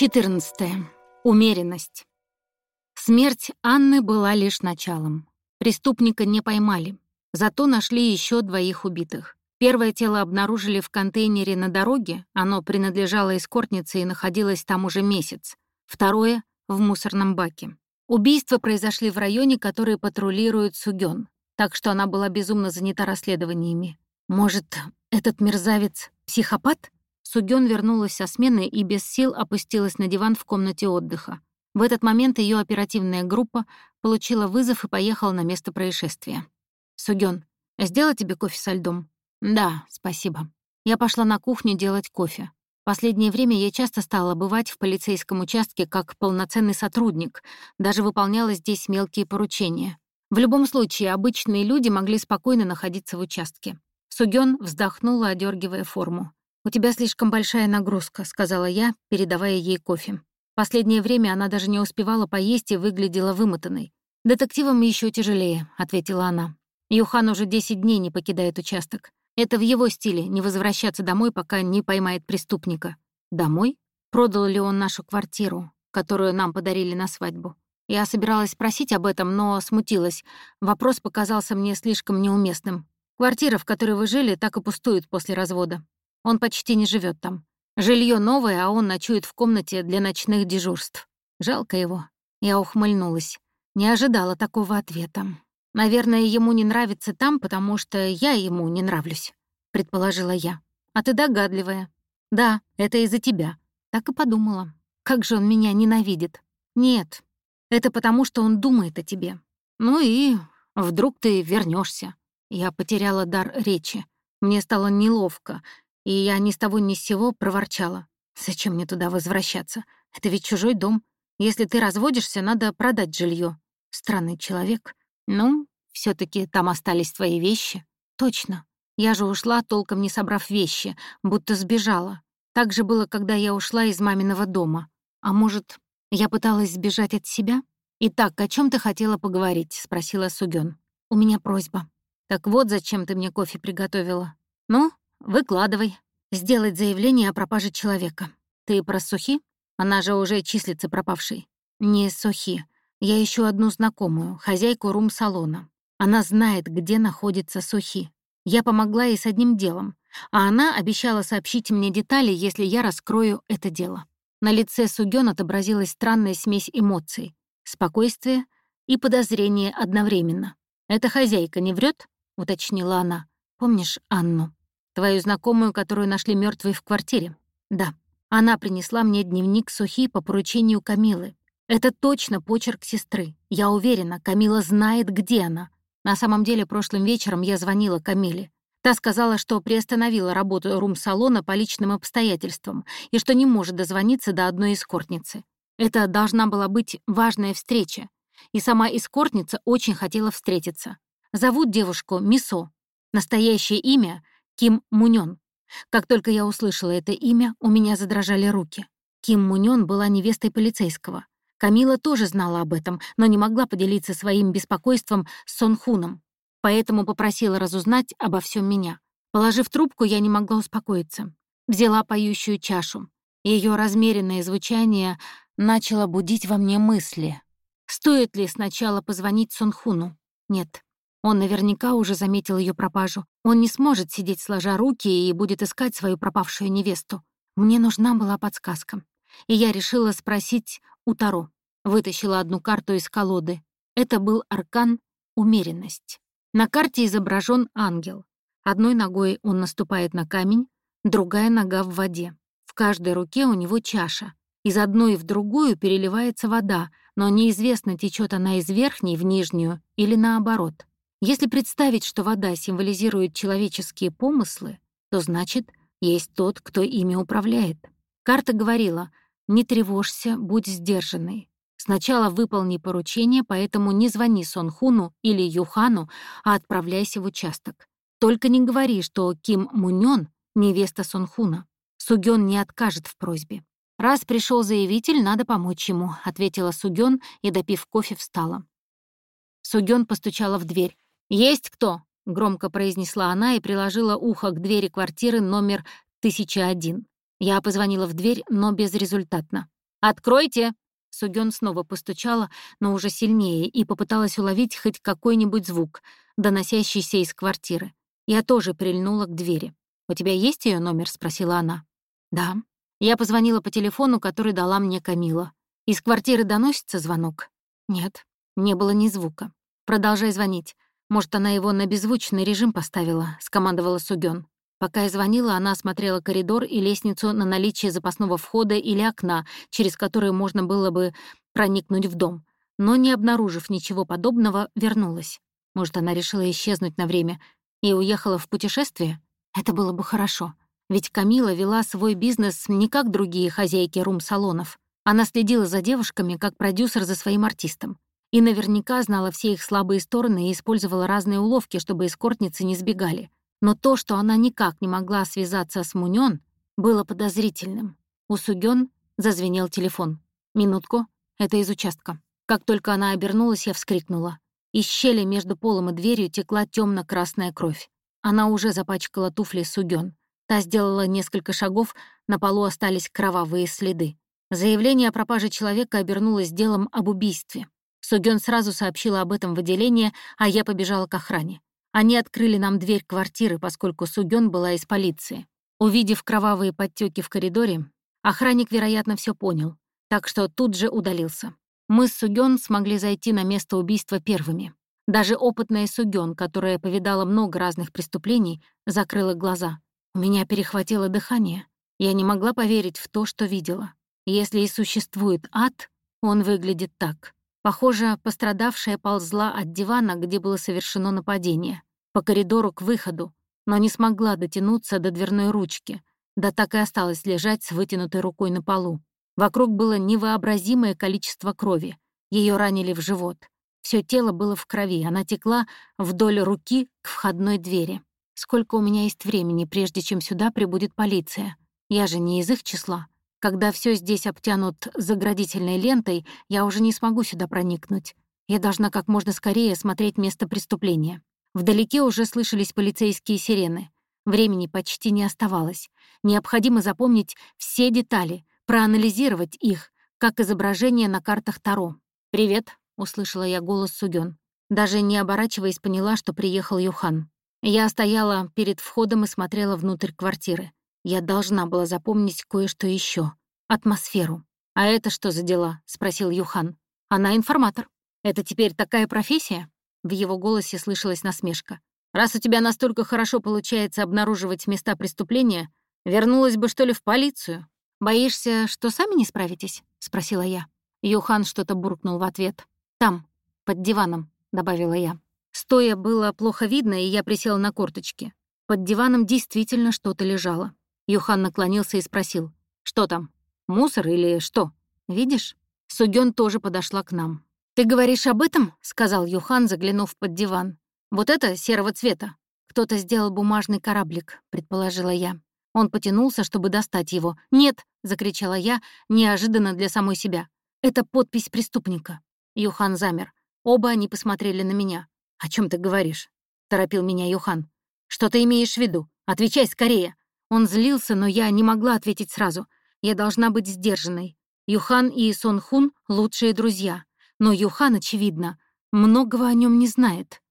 14. Умеренность. Смерть Анны была лишь началом. Преступника не поймали. Зато нашли еще двоих убитых. Первое тело обнаружили в контейнере на дороге, оно принадлежало эскортнице и находилось там уже месяц. Второе — в мусорном баке. Убийства произошли в районе, который патрулирует Сугён, так что она была безумно занята расследованиями. Может, этот мерзавец — психопат? Сугён вернулась со смены и без сил опустилась на диван в комнате отдыха. В этот момент ее оперативная группа получила вызов и поехала на место происшествия. «Сугён, сделать тебе кофе со льдом?» «Да, спасибо». Я пошла на кухню делать кофе. Последнее время я часто стала бывать в полицейском участке как полноценный сотрудник, даже выполняла здесь мелкие поручения. В любом случае, обычные люди могли спокойно находиться в участке. Сугён вздохнула, одергивая форму. «У тебя слишком большая нагрузка», — сказала я, передавая ей кофе. Последнее время она даже не успевала поесть и выглядела вымотанной. «Детективам еще тяжелее», — ответила она. «Юхан уже 10 дней не покидает участок. Это в его стиле — не возвращаться домой, пока не поймает преступника». «Домой? Продал ли он нашу квартиру, которую нам подарили на свадьбу?» Я собиралась спросить об этом, но смутилась. Вопрос показался мне слишком неуместным. Квартира, в которой вы жили, так и пустует после развода. Он почти не живет там. Жилье новое, а он ночует в комнате для ночных дежурств. Жалко его. Я ухмыльнулась. Не ожидала такого ответа. Наверное, ему не нравится там, потому что я ему не нравлюсь, предположила я. А ты догадливая. Да, это из-за тебя. Так и подумала. Как же он меня ненавидит. Нет, это потому, что он думает о тебе. Ну и вдруг ты вернешься. Я потеряла дар речи. Мне стало неловко, и я ни с того ни с сего проворчала. «Зачем мне туда возвращаться? Это ведь чужой дом. Если ты разводишься, надо продать жилье. Странный человек. Ну, все таки там остались твои вещи. Точно. Я же ушла, толком не собрав вещи, будто сбежала. Так же было, когда я ушла из маминого дома. А может, я пыталась сбежать от себя? «Итак, о чем ты хотела поговорить?» — спросила Сугён. «У меня просьба. Так вот, зачем ты мне кофе приготовила. Ну, Выкладывай. Сделать заявление о пропаже человека. Ты про Сухи? Она же уже числится пропавшей. Не Сухи. Я ищу одну знакомую, хозяйку рум-салона. Она знает, где находится Сухи. Я помогла ей с одним делом, а она обещала сообщить мне детали, если я раскрою это дело. На лице Сугён отобразилась странная смесь эмоций, спокойствие и подозрение одновременно. «Эта хозяйка не врет? уточнила она. «Помнишь Анну?» Твою знакомую, которую нашли мертвой в квартире? Да. Она принесла мне дневник Сухи по поручению Камилы. Это точно почерк сестры. Я уверена, Камила знает, где она. На самом деле, прошлым вечером я звонила Камиле. Та сказала, что приостановила работу рум-салона по личным обстоятельствам и что не может дозвониться до одной эскортницы. Это должна была быть важная встреча, и сама эскортница очень хотела встретиться. Зовут девушку Мисо. Настоящее имя Ким Мунён. Как только я услышала это имя, у меня задрожали руки. Ким Мунён была невестой полицейского. Камила тоже знала об этом, но не могла поделиться своим беспокойством с Сонхуном, поэтому попросила разузнать обо всем меня. Положив трубку, я не могла успокоиться. Взяла поющую чашу. Ее размеренное звучание начало будить во мне мысли. Стоит ли сначала позвонить Сонхуну? Нет. Он наверняка уже заметил ее пропажу. Он не сможет сидеть сложа руки и будет искать свою пропавшую невесту. Мне нужна была подсказка. И я решила спросить у Таро. Вытащила одну карту из колоды. Это был аркан «Умеренность». На карте изображен ангел. Одной ногой он наступает на камень, другая нога в воде. В каждой руке у него чаша. Из одной в другую переливается вода, но неизвестно, течет она из верхней в нижнюю или наоборот. Если представить, что вода символизирует человеческие помыслы, то значит, есть тот, кто ими управляет. Карта говорила «Не тревожься, будь сдержанной. Сначала выполни поручение, поэтому не звони Сонхуну или Юхану, а отправляйся в участок. Только не говори, что Ким Мунён — невеста Сонхуна. Сугён не откажет в просьбе. «Раз пришел заявитель, надо помочь ему», — ответила Сугён и, допив кофе, встала. Сугён постучала в дверь. «Есть кто?» — громко произнесла она и приложила ухо к двери квартиры номер 1001. Я позвонила в дверь, но безрезультатно. «Откройте!» Сугён снова постучала, но уже сильнее, и попыталась уловить хоть какой-нибудь звук, доносящийся из квартиры. Я тоже прильнула к двери. «У тебя есть ее номер?» — спросила она. «Да». Я позвонила по телефону, который дала мне Камила. «Из квартиры доносится звонок?» «Нет, не было ни звука. Продолжай звонить. Может, она его на беззвучный режим поставила», — скомандовала Сугён. Пока я звонила, она осмотрела коридор и лестницу на наличие запасного входа или окна, через которое можно было бы проникнуть в дом. Но, не обнаружив ничего подобного, вернулась. Может, она решила исчезнуть на время и уехала в путешествие? Это было бы хорошо. Ведь Камила вела свой бизнес не как другие хозяйки рум-салонов. Она следила за девушками, как продюсер за своим артистом. И наверняка знала все их слабые стороны и использовала разные уловки, чтобы эскортницы не сбегали. Но то, что она никак не могла связаться с Мунён, было подозрительным. У Сугён зазвенел телефон. «Минутку, это из участка». Как только она обернулась, я вскрикнула. Из щели между полом и дверью текла темно красная кровь. Она уже запачкала туфли Сугён. Та сделала несколько шагов, на полу остались кровавые следы. Заявление о пропаже человека обернулось делом об убийстве. Сугён сразу сообщила об этом в отделение, а я побежала к охране. Они открыли нам дверь квартиры, поскольку Сугён была из полиции. Увидев кровавые подтеки в коридоре, охранник, вероятно, все понял, так что тут же удалился. Мы с Сугён смогли зайти на место убийства первыми. Даже опытная Сугён, которая повидала много разных преступлений, закрыла глаза. У меня перехватило дыхание. Я не могла поверить в то, что видела. Если и существует ад, он выглядит так. Похоже, пострадавшая ползла от дивана, где было совершено нападение, по коридору к выходу, но не смогла дотянуться до дверной ручки, да так и осталась лежать с вытянутой рукой на полу. Вокруг было невообразимое количество крови. Ее ранили в живот. Все тело было в крови, она текла вдоль руки к входной двери. Сколько у меня есть времени, прежде чем сюда прибудет полиция? Я же не из их числа. Когда все здесь обтянут заградительной лентой, я уже не смогу сюда проникнуть. Я должна как можно скорее осмотреть место преступления. Вдалеке уже слышались полицейские сирены. Времени почти не оставалось. Необходимо запомнить все детали, проанализировать их, как изображение на картах Таро. «Привет», — услышала я голос Сугён. Даже не оборачиваясь, поняла, что приехал Юхан. Я стояла перед входом и смотрела внутрь квартиры. Я должна была запомнить кое-что еще. Атмосферу. «А это что за дела?» — спросил Юхан. «Она информатор. Это теперь такая профессия?» В его голосе слышалась насмешка. «Раз у тебя настолько хорошо получается обнаруживать места преступления, вернулась бы, что ли, в полицию?» «Боишься, что сами не справитесь?» — спросила я. Юхан что-то буркнул в ответ. «Там, под диваном», — добавила я. Стоя было плохо видно, и я присела на корточки. Под диваном действительно что-то лежало. Юхан наклонился и спросил, «Что там? Мусор или что?» «Видишь?» Сугён тоже подошла к нам. «Ты говоришь об этом?» — сказал Юхан, заглянув под диван. «Вот это серого цвета. Кто-то сделал бумажный кораблик», — предположила я. Он потянулся, чтобы достать его. «Нет!» — закричала я, неожиданно для самой себя. «Это подпись преступника». Юхан замер. Оба они посмотрели на меня. «О чем ты говоришь?» — торопил меня Юхан. «Что ты имеешь в виду? Отвечай скорее!» Он злился, но я не могла ответить сразу. Я должна быть сдержанной. Юхан и Сон Хун — лучшие друзья. Но Юхан, очевидно, многого о нем не знает.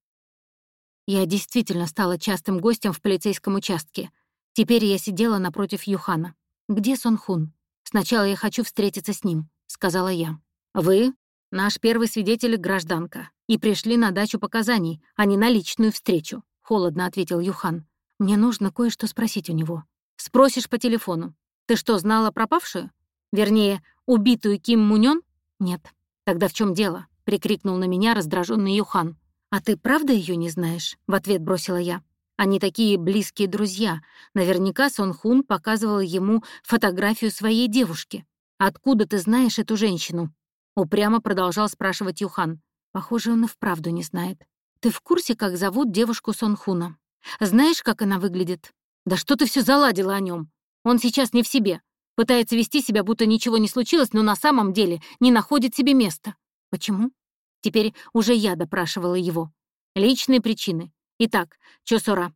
Я действительно стала частым гостем в полицейском участке. Теперь я сидела напротив Юхана. «Где Сон Хун? Сначала я хочу встретиться с ним», — сказала я. «Вы — наш первый свидетель гражданка, и пришли на дачу показаний, а не на личную встречу», — холодно ответил Юхан. Мне нужно кое-что спросить у него. Спросишь по телефону. Ты что, знала пропавшую? Вернее, убитую Ким Мунён? Нет. Тогда в чем дело? прикрикнул на меня раздраженный Юхан. А ты правда ее не знаешь? В ответ бросила я. Они такие близкие друзья. Наверняка Сон Хун показывал ему фотографию своей девушки. Откуда ты знаешь эту женщину? Упрямо продолжал спрашивать Юхан. Похоже, он и вправду не знает. Ты в курсе, как зовут девушку Сон Хуна? Знаешь, как она выглядит? Да что ты все заладила о нем? Он сейчас не в себе. Пытается вести себя, будто ничего не случилось, но на самом деле не находит себе места. Почему? Теперь уже я допрашивала его. Личные причины. Итак, Чосора,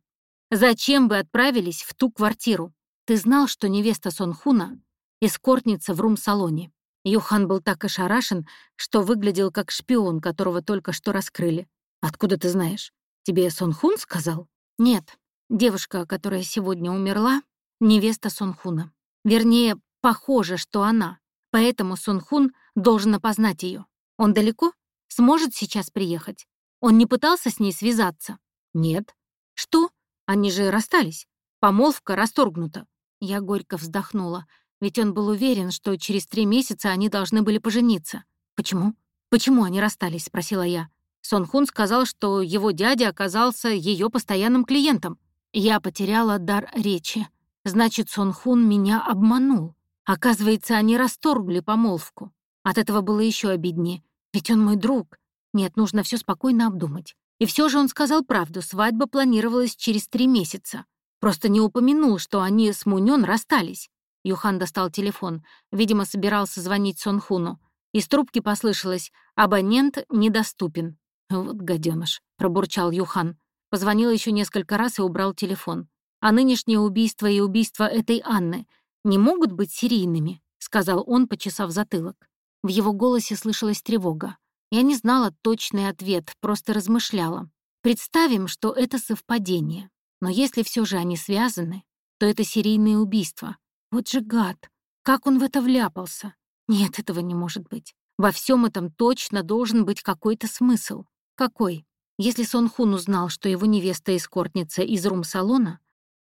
зачем вы отправились в ту квартиру? Ты знал, что невеста Сонхуна — эскортница в рум-салоне. Юхан был так ошарашен, что выглядел как шпион, которого только что раскрыли. «Откуда ты знаешь? Тебе Сон Хун сказал?» «Нет. Девушка, которая сегодня умерла, невеста Сон Хуна. Вернее, похоже, что она. Поэтому Сон Хун должен опознать ее. Он далеко? Сможет сейчас приехать? Он не пытался с ней связаться?» «Нет». «Что? Они же расстались. Помолвка расторгнута». Я горько вздохнула, ведь он был уверен, что через три месяца они должны были пожениться. «Почему? Почему они расстались?» — спросила я. Сон Хун сказал, что его дядя оказался ее постоянным клиентом. Я потеряла дар речи. Значит, Сон Хун меня обманул. Оказывается, они расторгли помолвку. От этого было еще обиднее. Ведь он мой друг. Нет, нужно все спокойно обдумать. И все же он сказал правду, свадьба планировалась через три месяца. Просто не упомянул, что они с Мунён расстались. Юхан достал телефон. Видимо, собирался звонить Сонхуну. Из трубки послышалось «Абонент недоступен». «Вот гаденыш», — пробурчал Юхан. Позвонил еще несколько раз и убрал телефон. «А нынешнее убийство и убийство этой Анны не могут быть серийными», — сказал он, почесав затылок. В его голосе слышалась тревога. Я не знала точный ответ, просто размышляла. Представим, что это совпадение. Но если все же они связаны, то это серийные убийства. Вот же гад! Как он в это вляпался? Нет, этого не может быть. Во всем этом точно должен быть какой-то смысл. Какой? Если Сон Хун узнал, что его невеста эскортница из рум-салона,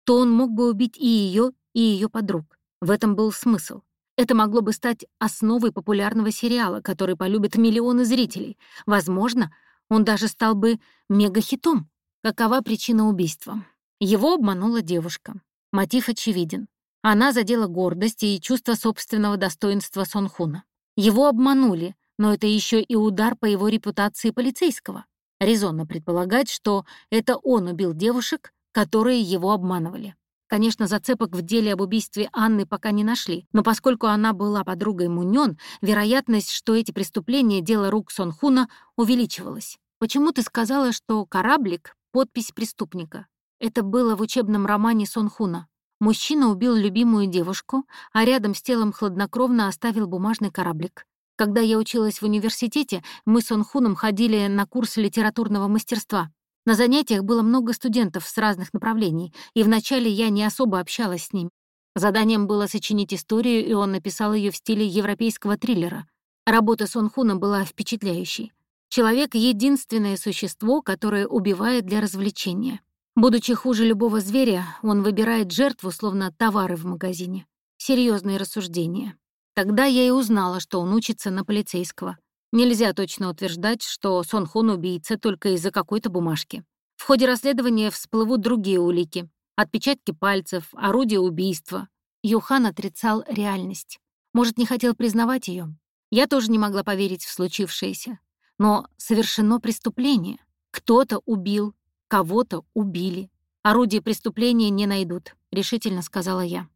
то он мог бы убить и ее, и ее подруг. В этом был смысл. Это могло бы стать основой популярного сериала, который полюбят миллионы зрителей. Возможно, он даже стал бы мегахитом. Какова причина убийства? Его обманула девушка. Мотив очевиден. Она задела гордость и чувство собственного достоинства Сонхуна. Его обманули, но это еще и удар по его репутации полицейского. Резонно предполагать, что это он убил девушек, которые его обманывали. Конечно, зацепок в деле об убийстве Анны пока не нашли, но поскольку она была подругой Мунён, вероятность, что эти преступления — дело рук Сонхуна, увеличивалась. «Почему ты сказала, что кораблик — подпись преступника?» Это было в учебном романе Сонхуна. Мужчина убил любимую девушку, а рядом с телом хладнокровно оставил бумажный кораблик. Когда я училась в университете, мы с Сонхуном ходили на курсы литературного мастерства. На занятиях было много студентов с разных направлений, и вначале я не особо общалась с ним. Заданием было сочинить историю, и он написал ее в стиле европейского триллера. Работа Сонхуна была впечатляющей. Человек — единственное существо, которое убивает для развлечения. Будучи хуже любого зверя, он выбирает жертву, словно товары в магазине. Серьезные рассуждения. Тогда я и узнала, что он учится на полицейского. Нельзя точно утверждать, что Сон Хон убийца только из-за какой-то бумажки. В ходе расследования всплывут другие улики. Отпечатки пальцев, орудие убийства. Юхан отрицал реальность. Может, не хотел признавать ее. Я тоже не могла поверить в случившееся. Но совершено преступление. Кто-то убил Кого-то убили. Орудие преступления не найдут, решительно сказала я.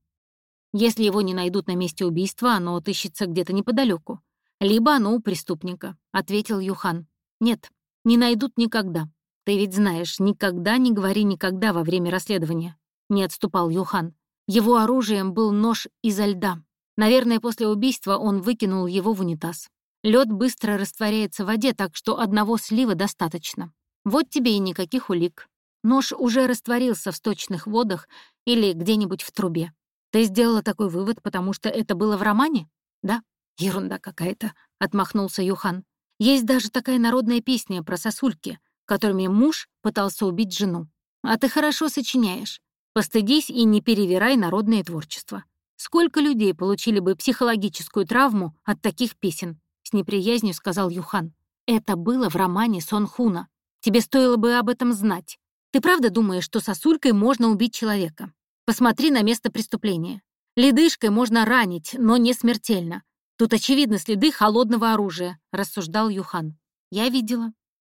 Если его не найдут на месте убийства, оно отыщется где-то неподалеку. Либо оно у преступника, ответил Юхан. Нет, не найдут никогда. Ты ведь знаешь, никогда не говори никогда во время расследования. Не отступал Юхан. Его оружием был нож изо льда. Наверное, после убийства он выкинул его в унитаз. Лед быстро растворяется в воде, так что одного слива достаточно. Вот тебе и никаких улик. Нож уже растворился в сточных водах или где-нибудь в трубе. Ты сделала такой вывод, потому что это было в романе? Да? Ерунда какая-то, — отмахнулся Юхан. Есть даже такая народная песня про сосульки, которыми муж пытался убить жену. А ты хорошо сочиняешь. Постыдись и не перевирай народное творчество. Сколько людей получили бы психологическую травму от таких песен? С неприязнью сказал Юхан. Это было в романе Сон Хуна. Тебе стоило бы об этом знать. Ты правда думаешь, что сосулькой можно убить человека? Посмотри на место преступления. Ледышкой можно ранить, но не смертельно. Тут очевидны следы холодного оружия», — рассуждал Юхан. «Я видела.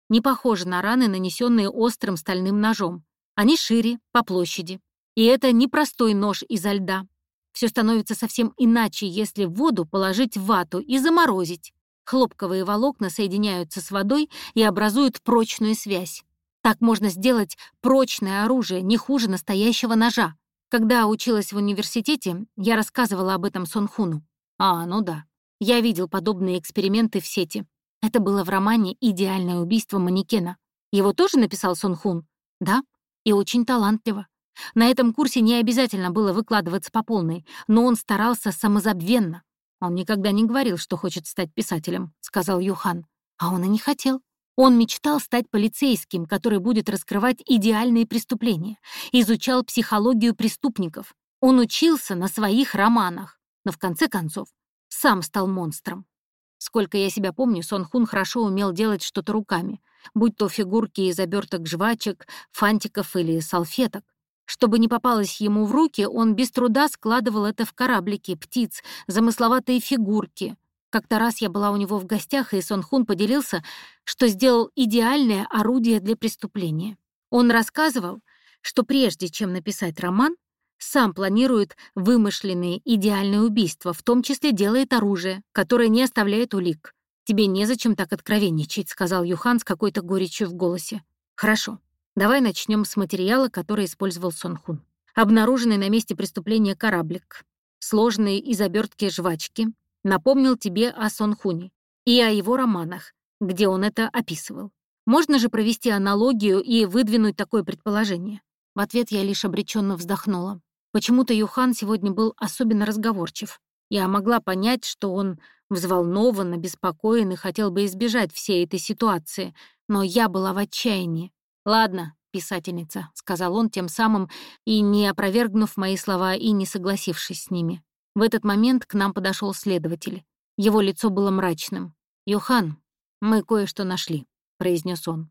Не похоже на раны, нанесенные острым стальным ножом. Они шире, по площади. И это не простой нож изо льда. Все становится совсем иначе, если в воду положить вату и заморозить. Хлопковые волокна соединяются с водой и образуют прочную связь. Так можно сделать прочное оружие, не хуже настоящего ножа. Когда училась в университете, я рассказывала об этом Сонхуну. А, ну да. Я видел подобные эксперименты в сети. Это было в романе «Идеальное убийство манекена». Его тоже написал Сон Хун? Да, и очень талантливо. На этом курсе не обязательно было выкладываться по полной, но он старался самозабвенно. «Он никогда не говорил, что хочет стать писателем», — сказал Юхан. А он и не хотел. Он мечтал стать полицейским, который будет раскрывать идеальные преступления, изучал психологию преступников. Он учился на своих романах, но в конце концов сам стал монстром. Сколько я себя помню, Сон Хун хорошо умел делать что-то руками, будь то фигурки из оберток жвачек, фантиков или салфеток. Чтобы не попалось ему в руки, он без труда складывал это в кораблики, птиц, замысловатые фигурки. Как-то раз я была у него в гостях, и Сон Хун поделился, что сделал идеальное орудие для преступления. Он рассказывал, что прежде чем написать роман, сам планирует вымышленные идеальные убийства, в том числе делает оружие, которое не оставляет улик. «Тебе незачем так откровенничать», — сказал Юхан с какой-то горечью в голосе. «Хорошо, давай начнем с материала, который использовал Сон Хун. Обнаруженный на месте преступления кораблик, сложные из обертки жвачки, напомнил тебе о Сон Хуне и о его романах, где он это описывал. Можно же провести аналогию и выдвинуть такое предположение?» В ответ я лишь обреченно вздохнула. Почему-то Юхан сегодня был особенно разговорчив. Я могла понять, что он взволнован, обеспокоен и хотел бы избежать всей этой ситуации, но я была в отчаянии. «Ладно, писательница», — сказал он тем самым, и не опровергнув мои слова и не согласившись с ними. В этот момент к нам подошел следователь. Его лицо было мрачным. «Юхан, мы кое-что нашли», — произнес он.